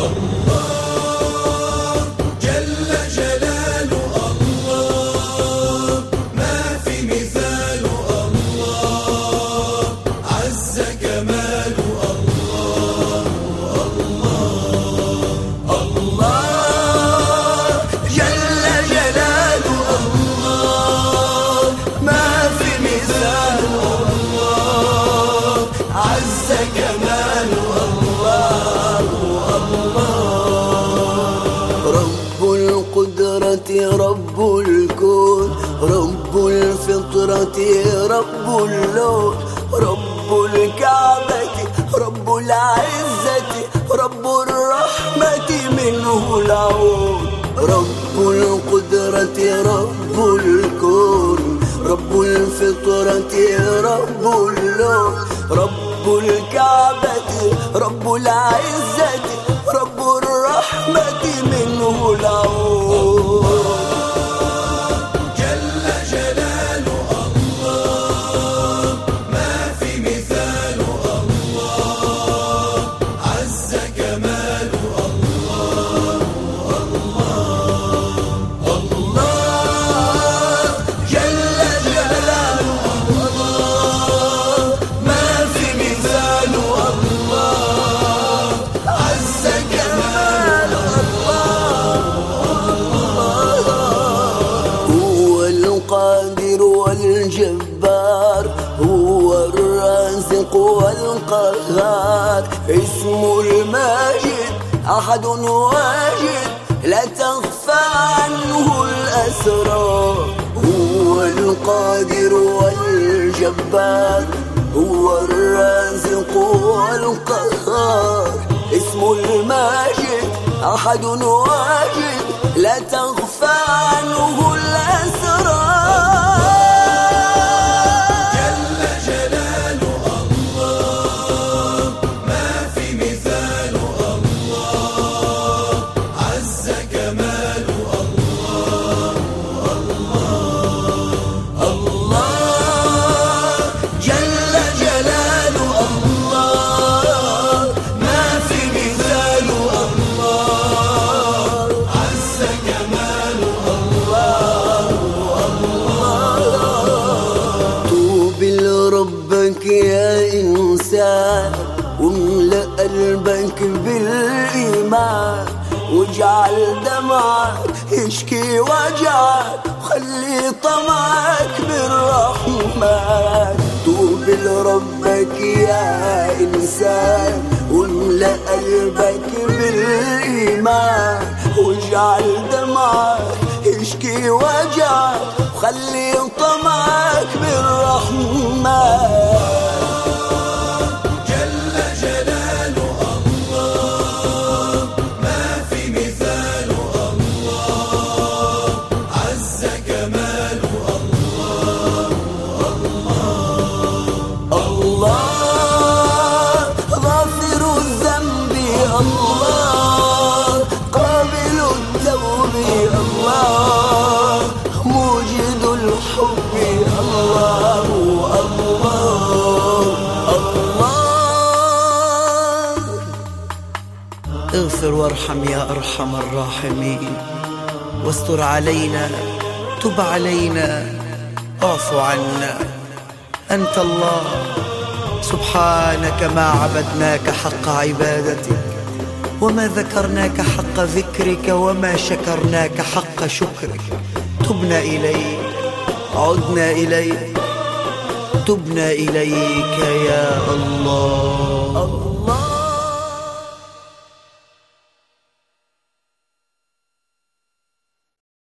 Oh. رب الكون رب الفطرة رب اللون رب الكعبة رب العزة رب الرحمة منه العون رب القدرة رب الكون رب الفطرة رب اللون رب الكعبة رب العزة رب الرحمة منه العون الجبار هو الرازق والقهار. اسم الماجد أحد واجد لا تخفى عنه الأسرار. هو القادر والجبار هو الرازق والقهار. اسم الماجد أحد واجد لا تخفى عنه الأسرار. انسان واملأ قلبك بالإيمان واجعل دمعك يشكي وجعك خلي طمعك بالرحمن. توب لربك يا إنسان واملأ قلبك بالإيمان واجعل دمعك يشكي وجعك خلي طمعك بالرحمن. وارحم يا أرحم الراحمين. واستر علينا تب علينا اعف عنا. أنت الله سبحانك ما عبدناك حق عبادتك وما ذكرناك حق ذكرك وما شكرناك حق شكرك. تبنا إليك عدنا إليك تبنا إليك يا الله.